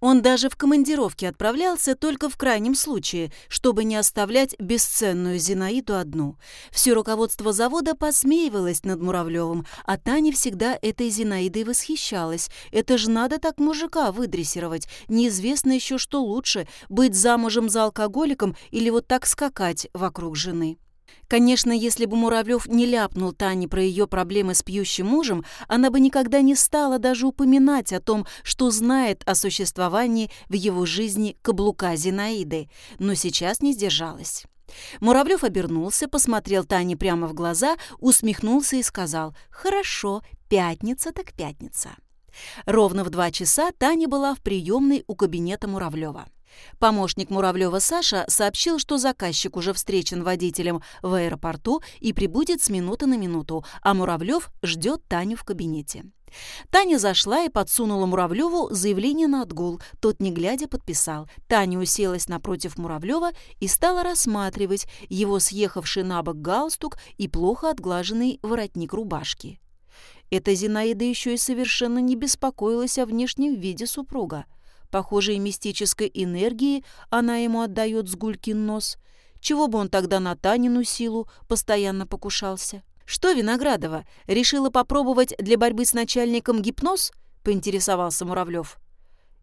Он даже в командировке отправлялся только в крайнем случае, чтобы не оставлять бесценную Зинаиду одну. Все руководство завода посмеивалось над Муравлевым, а Таня всегда этой Зинаидой восхищалась. Это же надо так мужика выдрессировать. Неизвестно еще, что лучше – быть замужем за алкоголиком или вот так скакать вокруг жены. Конечно, если бы Муравлев не ляпнул Тане про ее проблемы с пьющим мужем, она бы никогда не стала даже упоминать о том, что знает о существовании в его жизни каблука Зинаиды, но сейчас не сдержалась. Муравлев обернулся, посмотрел Тане прямо в глаза, усмехнулся и сказал «Хорошо, пятница так пятница». Ровно в два часа Таня была в приемной у кабинета Муравлева. Помощник Муравлева Саша сообщил, что заказчик уже встречен водителем в аэропорту и прибудет с минуты на минуту, а Муравлев ждет Таню в кабинете. Таня зашла и подсунула Муравлеву заявление на отгул. Тот, не глядя, подписал. Таня уселась напротив Муравлева и стала рассматривать его съехавший на бок галстук и плохо отглаженный воротник рубашки. Эта Зинаида еще и совершенно не беспокоилась о внешнем виде супруга. Похожей мистической энергии она ему отдает с гулькин нос. Чего бы он тогда на Танину силу постоянно покушался? «Что, Виноградова, решила попробовать для борьбы с начальником гипноз?» — поинтересовался Муравлев.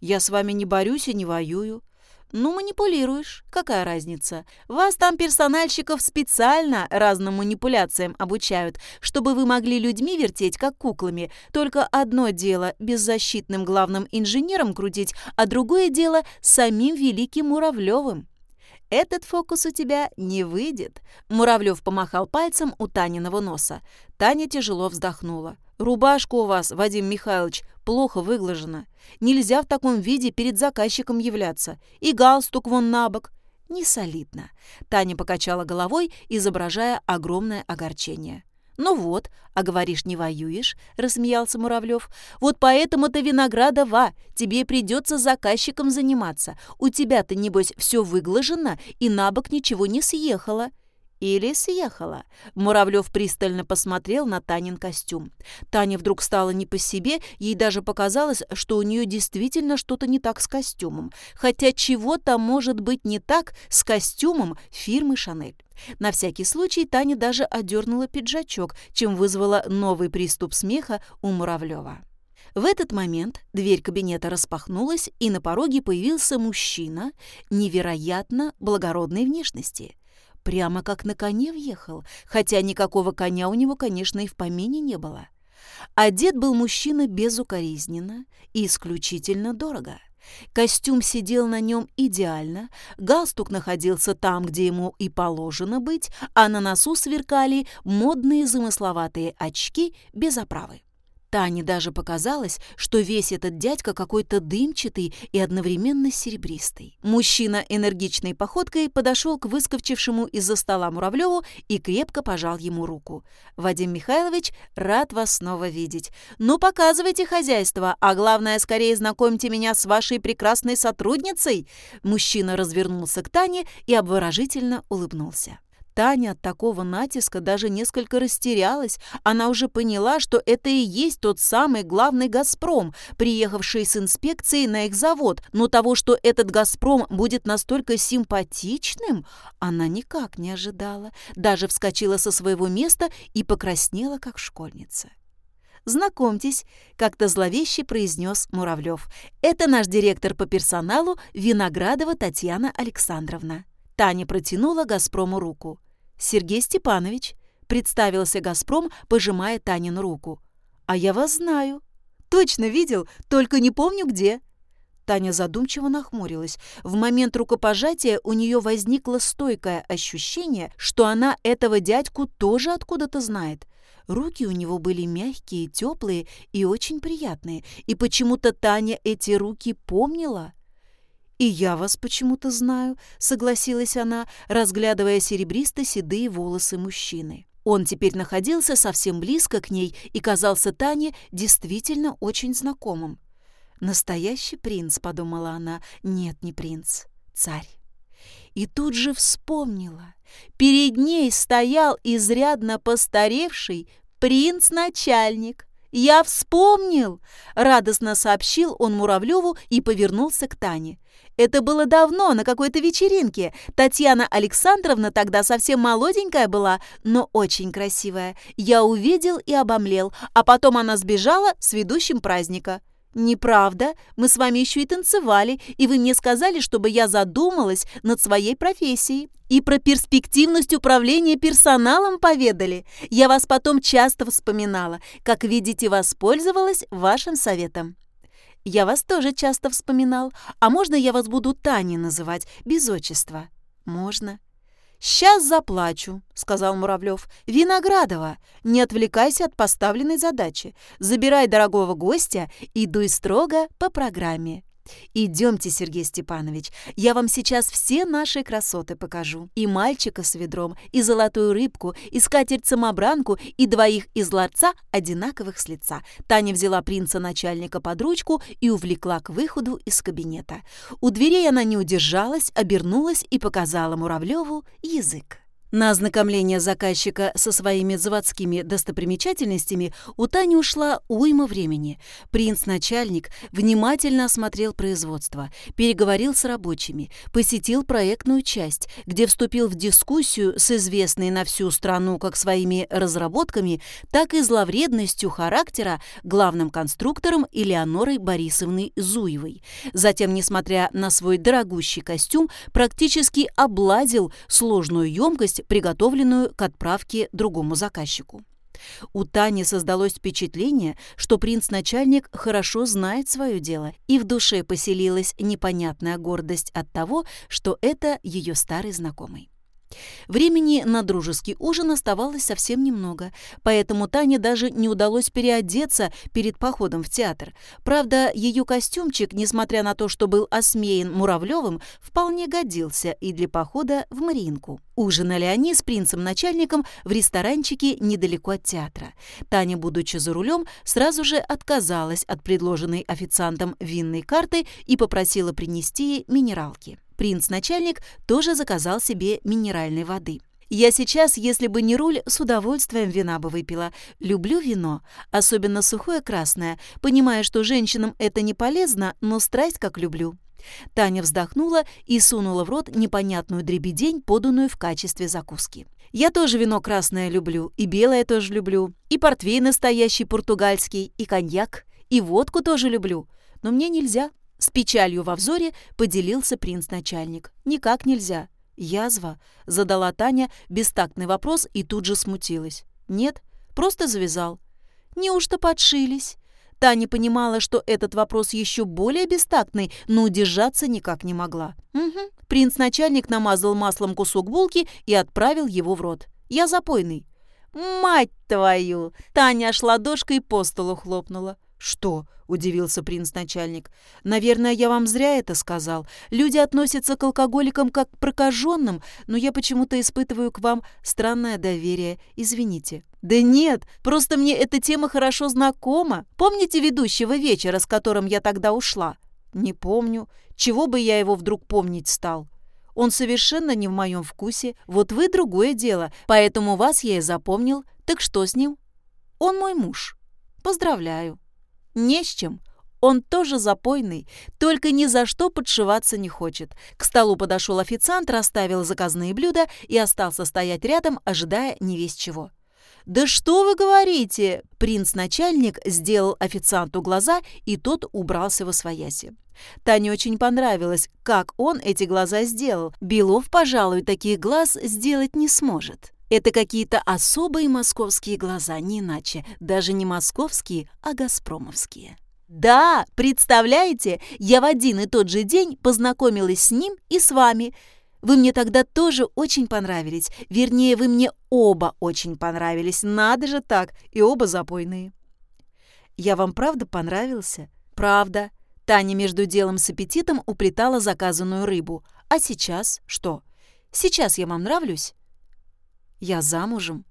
«Я с вами не борюсь и не воюю. «Ну, манипулируешь. Какая разница? Вас там персональщиков специально разным манипуляциям обучают, чтобы вы могли людьми вертеть, как куклами. Только одно дело беззащитным главным инженером крутить, а другое дело самим великим Муравлевым. Этот фокус у тебя не выйдет». Муравлев помахал пальцем у Таниного носа. Таня тяжело вздохнула. «Рубашка у вас, Вадим Михайлович, плохо выглажена. Нельзя в таком виде перед заказчиком являться. И галстук вон на бок. Не солидно». Таня покачала головой, изображая огромное огорчение. «Ну вот, а говоришь, не воюешь?» — рассмеялся Муравлев. «Вот поэтому-то Виноградова тебе придется заказчиком заниматься. У тебя-то, небось, все выглажено и на бок ничего не съехало». Или съехала. Муравлев пристально посмотрел на Танин костюм. Таня вдруг стала не по себе, ей даже показалось, что у нее действительно что-то не так с костюмом. Хотя чего-то может быть не так с костюмом фирмы «Шанель». На всякий случай Таня даже одернула пиджачок, чем вызвала новый приступ смеха у Муравлева. В этот момент дверь кабинета распахнулась, и на пороге появился мужчина невероятно благородной внешности. Прямо как на коне въехал, хотя никакого коня у него, конечно, и в помине не было. Одет был мужчина безукоризненно и исключительно дорого. Костюм сидел на нем идеально, галстук находился там, где ему и положено быть, а на носу сверкали модные замысловатые очки без оправы. Тане даже показалось, что весь этот дядька какой-то дымчатый и одновременно серебристый. Мужчина энергичной походкой подошел к выскочившему из-за стола Муравлеву и крепко пожал ему руку. «Вадим Михайлович, рад вас снова видеть. Ну, показывайте хозяйство, а главное, скорее знакомьте меня с вашей прекрасной сотрудницей!» Мужчина развернулся к Тане и обворожительно улыбнулся. Таня от такого натиска даже несколько растерялась. Она уже поняла, что это и есть тот самый главный «Газпром», приехавший с инспекцией на их завод. Но того, что этот «Газпром» будет настолько симпатичным, она никак не ожидала. Даже вскочила со своего места и покраснела, как школьница. «Знакомьтесь», — как-то зловеще произнес Муравлев. «Это наш директор по персоналу Виноградова Татьяна Александровна». Таня протянула «Газпрому» руку. «Сергей Степанович», — представился «Газпром», пожимая Танину руку. «А я вас знаю». «Точно видел, только не помню где». Таня задумчиво нахмурилась. В момент рукопожатия у нее возникло стойкое ощущение, что она этого дядьку тоже откуда-то знает. Руки у него были мягкие, теплые и очень приятные, и почему-то Таня эти руки помнила. «И я вас почему-то знаю», — согласилась она, разглядывая серебристо-седые волосы мужчины. Он теперь находился совсем близко к ней и казался Тане действительно очень знакомым. «Настоящий принц», — подумала она. «Нет, не принц, царь». И тут же вспомнила. Перед ней стоял изрядно постаревший принц-начальник. «Я вспомнил!» – радостно сообщил он Муравлеву и повернулся к Тане. «Это было давно, на какой-то вечеринке. Татьяна Александровна тогда совсем молоденькая была, но очень красивая. Я увидел и обомлел, а потом она сбежала с ведущим праздника». «Неправда. Мы с вами еще и танцевали, и вы мне сказали, чтобы я задумалась над своей профессией. И про перспективность управления персоналом поведали. Я вас потом часто вспоминала. Как видите, воспользовалась вашим советом». «Я вас тоже часто вспоминал. А можно я вас буду Таней называть, без отчества?» «Можно». «Сейчас заплачу», — сказал Муравлев. «Виноградова, не отвлекайся от поставленной задачи. Забирай дорогого гостя и дуй строго по программе. «Идемте, Сергей Степанович, я вам сейчас все наши красоты покажу. И мальчика с ведром, и золотую рыбку, и скатерть-самобранку, и двоих из ларца, одинаковых с лица». Таня взяла принца-начальника под ручку и увлекла к выходу из кабинета. У дверей она не удержалась, обернулась и показала Муравлеву язык. На ознакомление заказчика со своими заводскими достопримечательностями у Тани ушла уйма времени. Принц-начальник внимательно осмотрел производство, переговорил с рабочими, посетил проектную часть, где вступил в дискуссию с известной на всю страну как своими разработками, так и зловредностью характера главным конструктором Элеонорой Борисовной Зуевой. Затем, несмотря на свой дорогущий костюм, практически обладил сложную емкость приготовленную к отправке другому заказчику. У Тани создалось впечатление, что принц-начальник хорошо знает свое дело, и в душе поселилась непонятная гордость от того, что это ее старый знакомый. Времени на дружеский ужин оставалось совсем немного, поэтому Тане даже не удалось переодеться перед походом в театр. Правда, ее костюмчик, несмотря на то, что был осмеян Муравлевым, вполне годился и для похода в Мариинку. Ужинали они с принцем-начальником в ресторанчике недалеко от театра. Таня, будучи за рулем, сразу же отказалась от предложенной официантом винной карты и попросила принести минералки. Принц-начальник тоже заказал себе минеральной воды. Я сейчас, если бы не руль, с удовольствием вина бы выпила. Люблю вино, особенно сухое красное, понимая, что женщинам это не полезно, но страсть как люблю. Таня вздохнула и сунула в рот непонятную дребедень, поданную в качестве закуски. Я тоже вино красное люблю, и белое тоже люблю, и портвейн настоящий португальский, и коньяк, и водку тоже люблю. Но мне нельзя, с печалью во взоре поделился принц-начальник. «Никак нельзя». «Язва?» — задала Таня бестактный вопрос и тут же смутилась. «Нет, просто завязал». «Неужто подшились?» Таня понимала, что этот вопрос еще более бестактный, но удержаться никак не могла. «Угу». Принц-начальник намазал маслом кусок булки и отправил его в рот. «Я запойный». «Мать твою!» Таня аж ладошкой по столу хлопнула. «Что?» – удивился принц-начальник. «Наверное, я вам зря это сказал. Люди относятся к алкоголикам как к прокаженным, но я почему-то испытываю к вам странное доверие. Извините». «Да нет, просто мне эта тема хорошо знакома. Помните ведущего вечера, с которым я тогда ушла?» «Не помню. Чего бы я его вдруг помнить стал?» Он совершенно не в моем вкусе. Вот вы другое дело, поэтому вас я и запомнил. Так что с ним? Он мой муж. Поздравляю. Не с чем. Он тоже запойный, только ни за что подшиваться не хочет. К столу подошел официант, расставил заказные блюда и остался стоять рядом, ожидая не весь чего. «Да что вы говорите?» Принц-начальник сделал официанту глаза, и тот убрался во свояси. Тане очень понравилось, как он эти глаза сделал. Белов, пожалуй, таких глаз сделать не сможет. Это какие-то особые московские глаза, не иначе. Даже не московские, а газпромовские. Да, представляете, я в один и тот же день познакомилась с ним и с вами. Вы мне тогда тоже очень понравились. Вернее, вы мне оба очень понравились. Надо же так, и оба запойные. Я вам правда понравился? Правда. Таня между делом с аппетитом уплетала заказанную рыбу. А сейчас что? Сейчас я вам нравлюсь? Я замужем.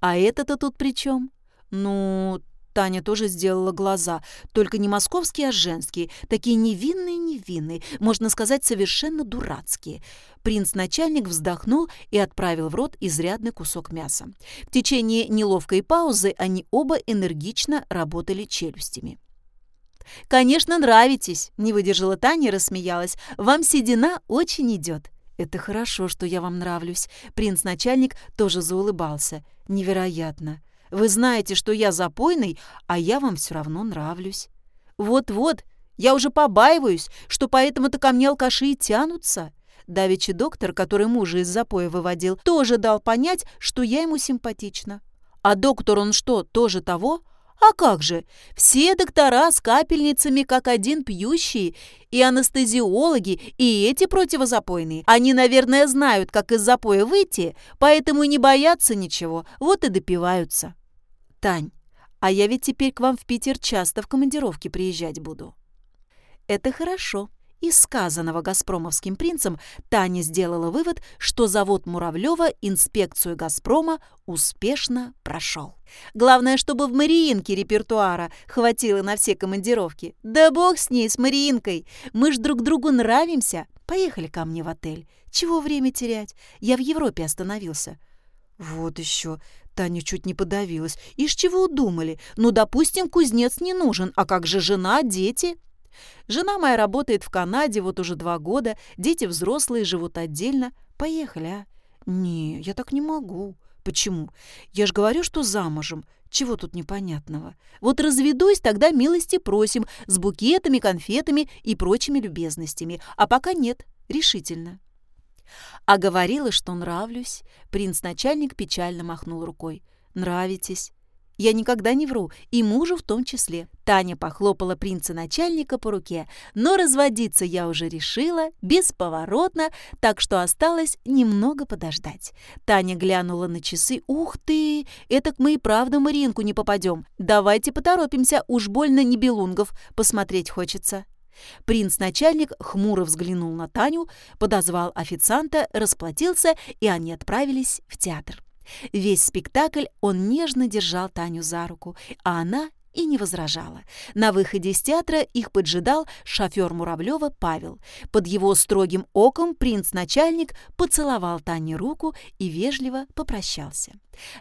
А это-то тут при чем? Ну, Таня тоже сделала глаза, только не московские, а женские, такие невинные-невинные, можно сказать, совершенно дурацкие. Принц-начальник вздохнул и отправил в рот изрядный кусок мяса. В течение неловкой паузы они оба энергично работали челюстями. «Конечно, нравитесь!» – не выдержала Таня и рассмеялась. «Вам седина очень идет!» «Это хорошо, что я вам нравлюсь». Принц-начальник тоже заулыбался. «Невероятно! Вы знаете, что я запойный, а я вам все равно нравлюсь». «Вот-вот, я уже побаиваюсь, что поэтому-то ко мне алкаши и тянутся». Давичи доктор, который мужа из запоя выводил, тоже дал понять, что я ему симпатична. А доктор он что, тоже того? А как же? Все доктора с капельницами как один пьющие, и анестезиологи, и эти противозапойные. Они, наверное, знают, как из запоя выйти, поэтому и не боятся ничего, вот и допиваются. Тань, а я ведь теперь к вам в Питер часто в командировке приезжать буду. Это хорошо, из сказанного «Газпромовским принцем» Таня сделала вывод, что завод Муравлева инспекцию «Газпрома» успешно прошел. Главное, чтобы в Мариинке репертуара хватило на все командировки. Да бог с ней, с Мариинкой. Мы ж друг другу нравимся. Поехали ко мне в отель. Чего время терять? Я в Европе остановился. Вот еще. Таня чуть не подавилась. Из чего удумали? Ну, допустим, кузнец не нужен. А как же жена, дети? Жена моя работает в Канаде вот уже два года, дети взрослые, живут отдельно. Поехали, а? Не, я так не могу. Почему? Я же говорю, что замужем. Чего тут непонятного? Вот разведусь, тогда милости просим, с букетами, конфетами и прочими любезностями. А пока нет, решительно. А говорила, что нравлюсь. Принц-начальник печально махнул рукой. Нравитесь. Я никогда не вру, и мужу в том числе. Таня похлопала принца-начальника по руке, но разводиться я уже решила, бесповоротно, так что осталось немного подождать. Таня глянула на часы. «Ух ты! Этак мы и правда Маринку не попадем. Давайте поторопимся, уж больно не белунгов посмотреть хочется». Принц-начальник хмуро взглянул на Таню, подозвал официанта, расплатился, и они отправились в театр. Весь спектакль он нежно держал Таню за руку, а она и не возражала. На выходе из театра их поджидал шофер Муравлева Павел. Под его строгим оком принц-начальник поцеловал Тане руку и вежливо попрощался.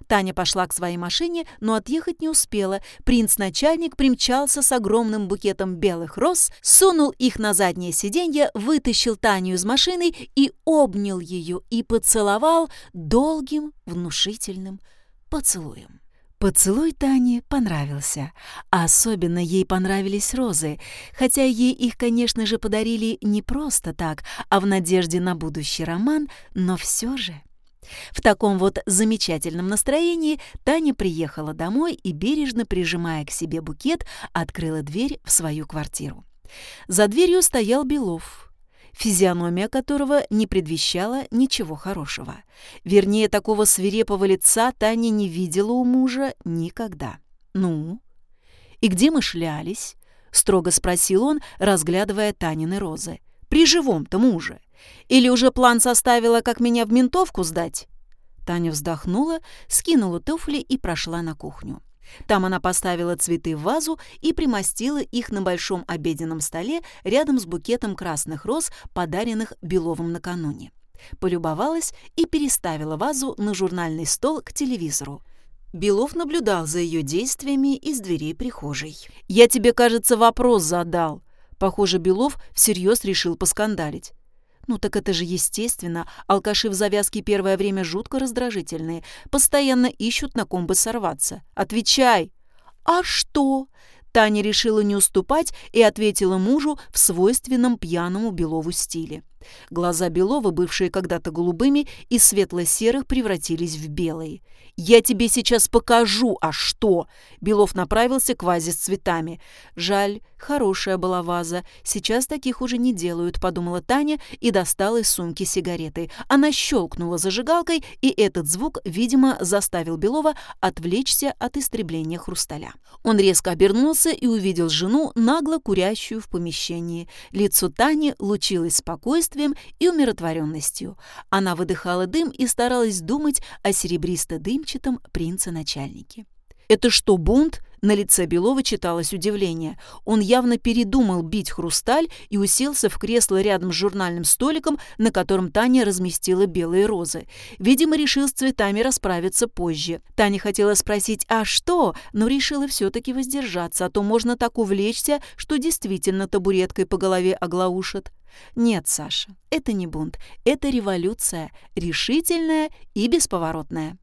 Таня пошла к своей машине, но отъехать не успела. Принц-начальник примчался с огромным букетом белых роз, сунул их на заднее сиденье, вытащил Таню из машины и обнял ее и поцеловал долгим внушительным поцелуем. Поцелуй Тане понравился, особенно ей понравились розы, хотя ей их, конечно же, подарили не просто так, а в надежде на будущий роман, но все же. В таком вот замечательном настроении Таня приехала домой и, бережно прижимая к себе букет, открыла дверь в свою квартиру. За дверью стоял Белов – физиономия которого не предвещала ничего хорошего. Вернее, такого свирепого лица Таня не видела у мужа никогда. «Ну? И где мы шлялись?» — строго спросил он, разглядывая Танины розы. «При живом-то муже. Или уже план составила, как меня в ментовку сдать?» Таня вздохнула, скинула туфли и прошла на кухню. Там она поставила цветы в вазу и примостила их на большом обеденном столе рядом с букетом красных роз, подаренных Беловым накануне. Полюбовалась и переставила вазу на журнальный стол к телевизору. Белов наблюдал за ее действиями из дверей прихожей. «Я тебе, кажется, вопрос задал». Похоже, Белов всерьез решил поскандалить. Ну так это же естественно. Алкаши в завязке первое время жутко раздражительные. Постоянно ищут, на ком бы сорваться. Отвечай. А что? Таня решила не уступать и ответила мужу в свойственном пьяному Белову стиле. Глаза Белова, бывшие когда-то голубыми, из светло-серых превратились в белые. «Я тебе сейчас покажу, а что!» Белов направился к вазе с цветами. «Жаль, хорошая была ваза. Сейчас таких уже не делают», — подумала Таня и достала из сумки сигареты. Она щелкнула зажигалкой, и этот звук, видимо, заставил Белова отвлечься от истребления хрусталя. Он резко обернулся и увидел жену, нагло курящую в помещении. Лицо Тани лучилось спокойствием и умиротворенностью. Она выдыхала дым и старалась думать о серебристо-дымчатом принце-начальнике. «Это что, бунт?» На лице Белова читалось удивление. Он явно передумал бить хрусталь и уселся в кресло рядом с журнальным столиком, на котором Таня разместила белые розы. Видимо, решил с цветами расправиться позже. Таня хотела спросить «А что?», но решила все-таки воздержаться, а то можно так увлечься, что действительно табуреткой по голове оглаушат. Нет, Саша, это не бунт, это революция, решительная и бесповоротная.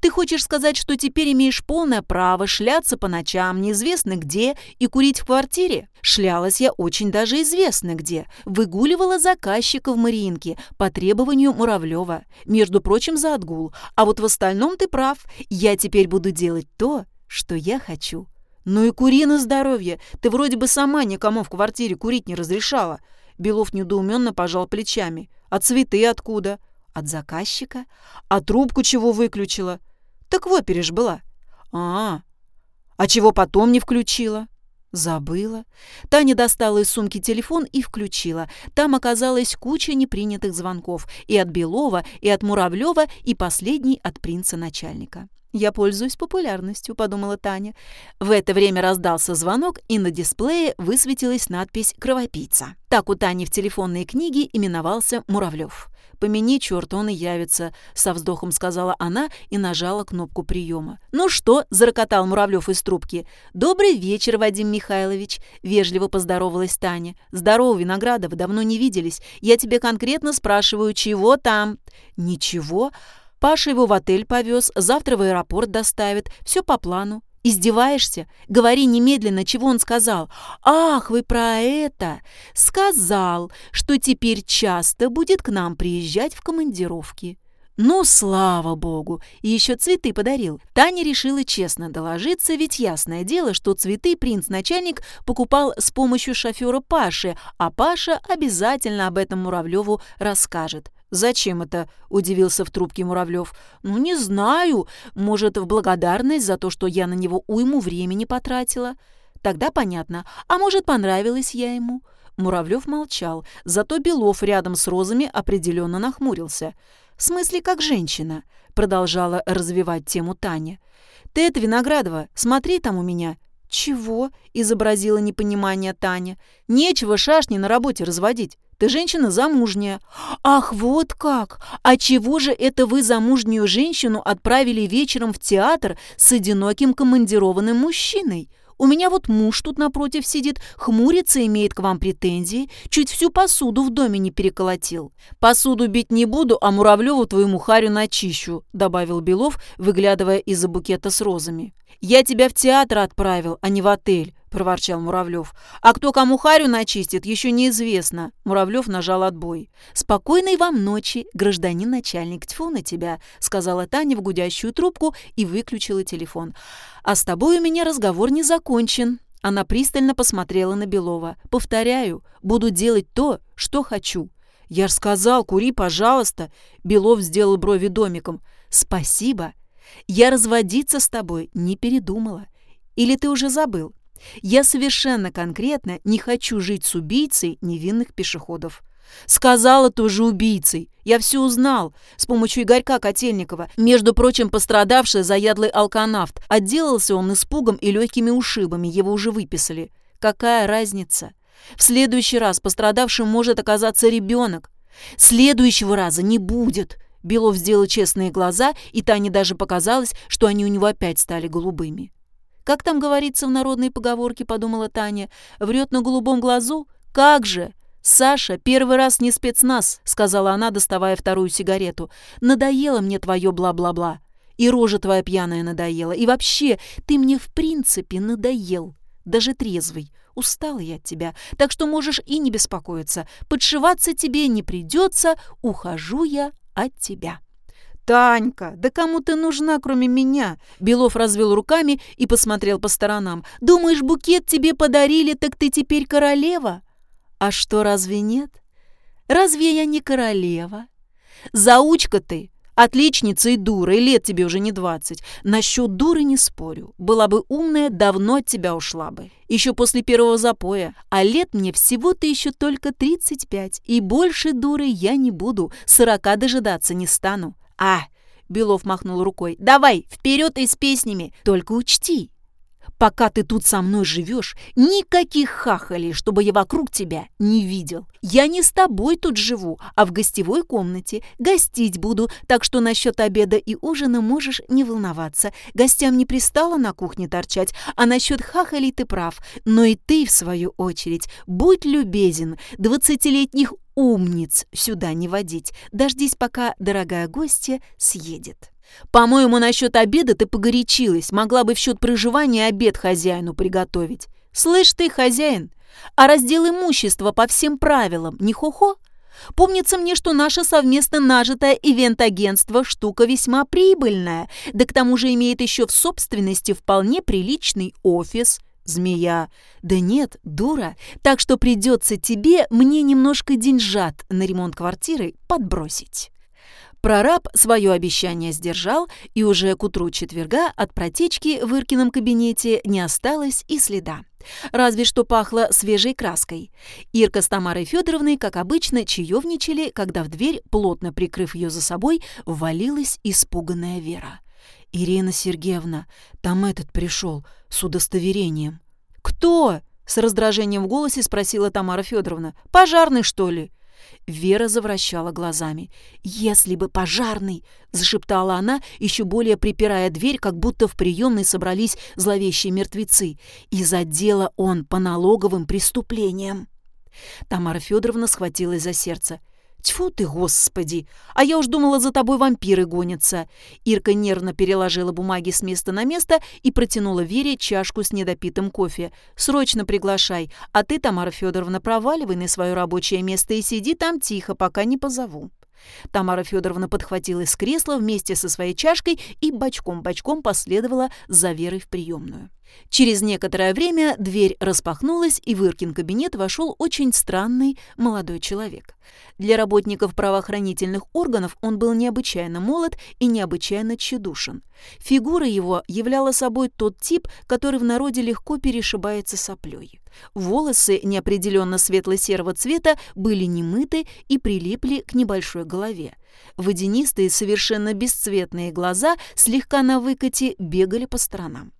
Ты хочешь сказать, что теперь имеешь полное право шляться по ночам неизвестно где и курить в квартире? Шлялась я очень даже известно где. Выгуливала заказчика в Мариинке по требованию Муравлева. Между прочим, за отгул. А вот в остальном ты прав. Я теперь буду делать то, что я хочу. Ну и кури на здоровье. Ты вроде бы сама никому в квартире курить не разрешала. Белов недоуменно пожал плечами. А цветы откуда? От заказчика? А трубку чего выключила? Так в опере ж была. А, а чего потом не включила? Забыла. Таня достала из сумки телефон и включила. Там оказалась куча непринятых звонков. И от Белова, и от Муравлева, и последний от принца-начальника. «Я пользуюсь популярностью», — подумала Таня. В это время раздался звонок, и на дисплее высветилась надпись «Кровопийца». Так у Тани в телефонной книге именовался Муравлев. «Помяни, черт, он и явится», — со вздохом сказала она и нажала кнопку приема. «Ну что?» — зарокотал Муравлев из трубки. «Добрый вечер, Вадим Михайлович», — вежливо поздоровалась Таня. «Здорово, Виноградов, давно не виделись. Я тебе конкретно спрашиваю, чего там?» «Ничего». Паша его в отель повез, завтра в аэропорт доставит. Все по плану. Издеваешься? Говори немедленно, чего он сказал. Ах, вы про это! Сказал, что теперь часто будет к нам приезжать в командировки. Ну, слава богу! И еще цветы подарил. Таня решила честно доложиться, ведь ясное дело, что цветы принц-начальник покупал с помощью шофера Паши, а Паша обязательно об этом Муравлеву расскажет. «Зачем это?» – удивился в трубке Муравлев. «Ну, не знаю. Может, в благодарность за то, что я на него уйму времени потратила?» «Тогда понятно. А может, понравилась я ему?» Муравлев молчал, зато Белов рядом с розами определенно нахмурился. «В смысле, как женщина?» – продолжала развивать тему Таня. «Ты это, Виноградова, смотри там у меня». «Чего?» – изобразила непонимание Таня. «Нечего шашни на работе разводить. Ты женщина замужняя». «Ах, вот как! А чего же это вы замужнюю женщину отправили вечером в театр с одиноким командированным мужчиной? У меня вот муж тут напротив сидит, хмурится, имеет к вам претензии, чуть всю посуду в доме не переколотил. Посуду бить не буду, а Муравлеву твоему харю начищу», добавил Белов, выглядывая из-за букета с розами. «Я тебя в театр отправил, а не в отель проворчал Муравлев. «А кто кому харю начистит, еще неизвестно». Муравлев нажал отбой. «Спокойной вам ночи, гражданин начальник. Тьфу на тебя», — сказала Таня в гудящую трубку и выключила телефон. «А с тобой у меня разговор не закончен». Она пристально посмотрела на Белова. «Повторяю, буду делать то, что хочу». «Я ж сказал, кури, пожалуйста!» Белов сделал брови домиком. «Спасибо. Я разводиться с тобой не передумала. Или ты уже забыл? Я совершенно конкретно не хочу жить с убийцей невинных пешеходов. Сказала тоже убийцей. Я все узнал. С помощью Игорька Котельникова. Между прочим, пострадавший заядлый алканавт. Отделался он испугом и легкими ушибами. Его уже выписали. Какая разница? В следующий раз пострадавшим может оказаться ребенок. Следующего раза не будет. Белов сделал честные глаза, и Тане даже показалось, что они у него опять стали голубыми. Как там говорится в народной поговорке, подумала Таня, врет на голубом глазу? Как же! «Саша, первый раз не спецназ», — сказала она, доставая вторую сигарету. «Надоело мне твое бла-бла-бла. И рожа твоя пьяная надоела. И вообще, ты мне в принципе надоел. Даже трезвый. Устала я от тебя, так что можешь и не беспокоиться. Подшиваться тебе не придется, ухожу я от тебя». «Танька, да кому ты нужна, кроме меня?» Белов развел руками и посмотрел по сторонам. «Думаешь, букет тебе подарили, так ты теперь королева?» «А что, разве нет? Разве я не королева? Заучка ты, отличница и дура, и лет тебе уже не двадцать. Насчет дуры не спорю. Была бы умная, давно от тебя ушла бы. Еще после первого запоя. А лет мне всего-то еще только тридцать пять. И больше дуры я не буду, сорока дожидаться не стану. «А!» — Белов махнул рукой. «Давай, вперед и с песнями! Только учти, Пока ты тут со мной живешь, никаких хахалей, чтобы я вокруг тебя не видел. Я не с тобой тут живу, а в гостевой комнате. Гостить буду, так что насчет обеда и ужина можешь не волноваться. Гостям не пристало на кухне торчать, а насчет хахалей ты прав. Но и ты, в свою очередь, будь любезен, двадцатилетних умниц сюда не водить. Дождись, пока дорогая гостья съедет. По-моему, насчет обеда ты погорячилась. Могла бы в счет проживания обед хозяину приготовить. Слышь ты, хозяин, а раздел имущества по всем правилам не хо-хо? Помнится мне, что наше совместно нажитое ивент-агентство – штука весьма прибыльная, да к тому же имеет еще в собственности вполне приличный офис. Змея. Да нет, дура. Так что придется тебе мне немножко деньжат на ремонт квартиры подбросить. Прораб свое обещание сдержал, и уже к утру четверга от протечки в Иркином кабинете не осталось и следа. Разве что пахло свежей краской. Ирка с Тамарой Федоровной, как обычно, чаевничали, когда в дверь, плотно прикрыв ее за собой, ввалилась испуганная Вера. «Ирина Сергеевна, там этот пришел с удостоверением». «Кто?» — с раздражением в голосе спросила Тамара Федоровна. «Пожарный, что ли?» Вера завращала глазами. «Если бы пожарный!» — зашептала она, еще более припирая дверь, как будто в приемной собрались зловещие мертвецы. «И задела он по налоговым преступлениям!» Тамара Федоровна схватилась за сердце. «Тьфу ты, господи! А я уж думала, за тобой вампиры гонятся!» Ирка нервно переложила бумаги с места на место и протянула Вере чашку с недопитым кофе. «Срочно приглашай, а ты, Тамара Федоровна, проваливай на свое рабочее место и сиди там тихо, пока не позову». Тамара Федоровна подхватилась с кресла вместе со своей чашкой и бочком-бочком последовала за Верой в приемную. Через некоторое время дверь распахнулась, и в Иркин кабинет вошел очень странный молодой человек. Для работников правоохранительных органов он был необычайно молод и необычайно тщедушен. Фигура его являла собой тот тип, который в народе легко перешибается соплей. Волосы неопределенно светло-серого цвета были немыты и прилипли к небольшой голове. Водянистые, совершенно бесцветные глаза слегка на выкате бегали по сторонам.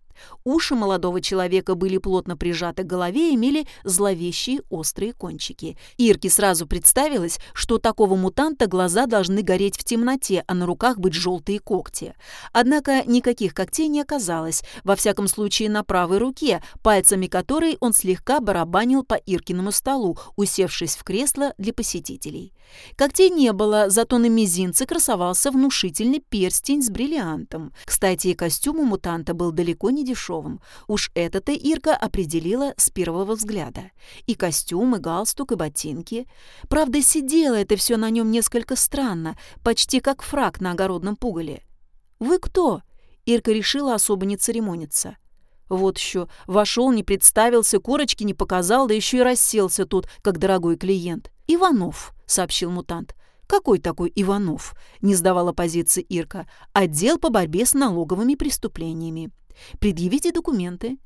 Уши молодого человека были плотно прижаты к голове и имели зловещие острые кончики. Ирке сразу представилось, что такого мутанта глаза должны гореть в темноте, а на руках быть желтые когти. Однако никаких когтей не оказалось, во всяком случае на правой руке, пальцами которой он слегка барабанил по Иркиному столу, усевшись в кресло для посетителей. Когтей не было, зато на мизинце красовался внушительный перстень с бриллиантом. Кстати, и костюм у мутанта был далеко не дешевым. Уж это-то Ирка определила с первого взгляда. И костюм, и галстук, и ботинки. Правда, сидело это все на нем несколько странно, почти как фраг на огородном пугале. «Вы кто?» Ирка решила особо не церемониться. Вот еще, вошел, не представился, корочки не показал, да еще и расселся тут, как дорогой клиент. «Иванов», — сообщил мутант. «Какой такой Иванов?» — не сдавала позиции Ирка. «Отдел по борьбе с налоговыми преступлениями». «Предъявите документы».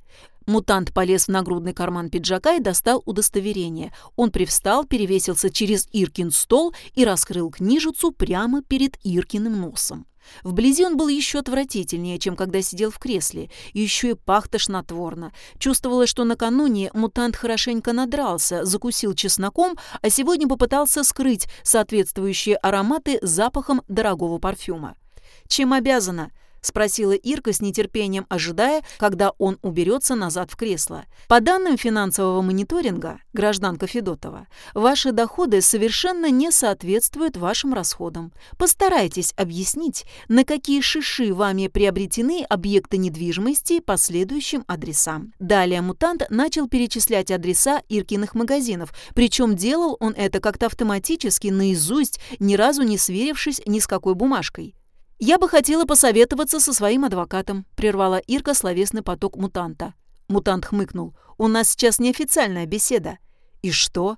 Мутант полез в нагрудный карман пиджака и достал удостоверение. Он привстал, перевесился через Иркин стол и раскрыл книжицу прямо перед Иркиным носом. Вблизи он был еще отвратительнее, чем когда сидел в кресле, еще и пах тошнотворно. Чувствовалось, что накануне мутант хорошенько надрался, закусил чесноком, а сегодня попытался скрыть соответствующие ароматы запахом дорогого парфюма. «Чем обязана?» — спросила Ирка с нетерпением, ожидая, когда он уберется назад в кресло. «По данным финансового мониторинга, гражданка Федотова, ваши доходы совершенно не соответствуют вашим расходам. Постарайтесь объяснить, на какие шиши вами приобретены объекты недвижимости по следующим адресам». Далее мутант начал перечислять адреса Иркиных магазинов, причем делал он это как-то автоматически, наизусть, ни разу не сверившись ни с какой бумажкой. «Я бы хотела посоветоваться со своим адвокатом», — прервала Ирка словесный поток мутанта. Мутант хмыкнул. «У нас сейчас неофициальная беседа». «И что?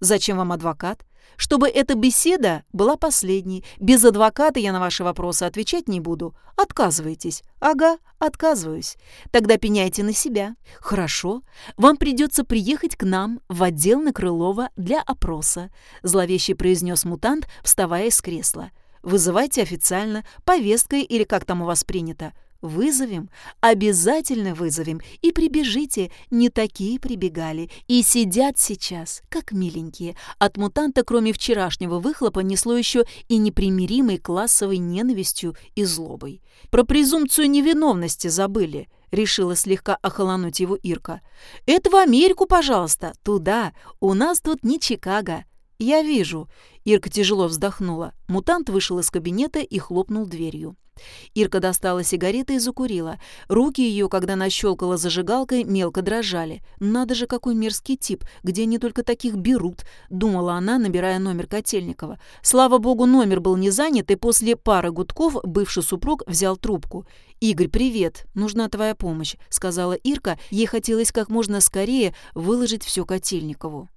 Зачем вам адвокат?» «Чтобы эта беседа была последней. Без адвоката я на ваши вопросы отвечать не буду. Отказываетесь?» «Ага, отказываюсь. Тогда пеняйте на себя». «Хорошо. Вам придется приехать к нам в отдел на Крылова для опроса», — зловеще произнес мутант, вставая из кресла. Вызывайте официально, повесткой или как там у вас принято. Вызовем, обязательно вызовем, и прибежите, не такие прибегали, и сидят сейчас, как миленькие. От мутанта, кроме вчерашнего выхлопа, несло еще и непримиримой классовой ненавистью и злобой. Про презумпцию невиновности забыли, решила слегка охолонуть его Ирка. «Это в Америку, пожалуйста, туда, у нас тут не Чикаго». «Я вижу». Ирка тяжело вздохнула. Мутант вышел из кабинета и хлопнул дверью. Ирка достала сигареты и закурила. Руки ее, когда она щелкала зажигалкой, мелко дрожали. «Надо же, какой мерзкий тип! Где они только таких берут?» — думала она, набирая номер Котельникова. Слава богу, номер был не занят, и после пары гудков бывший супруг взял трубку. «Игорь, привет! Нужна твоя помощь», — сказала Ирка. Ей хотелось как можно скорее выложить все Котельникову.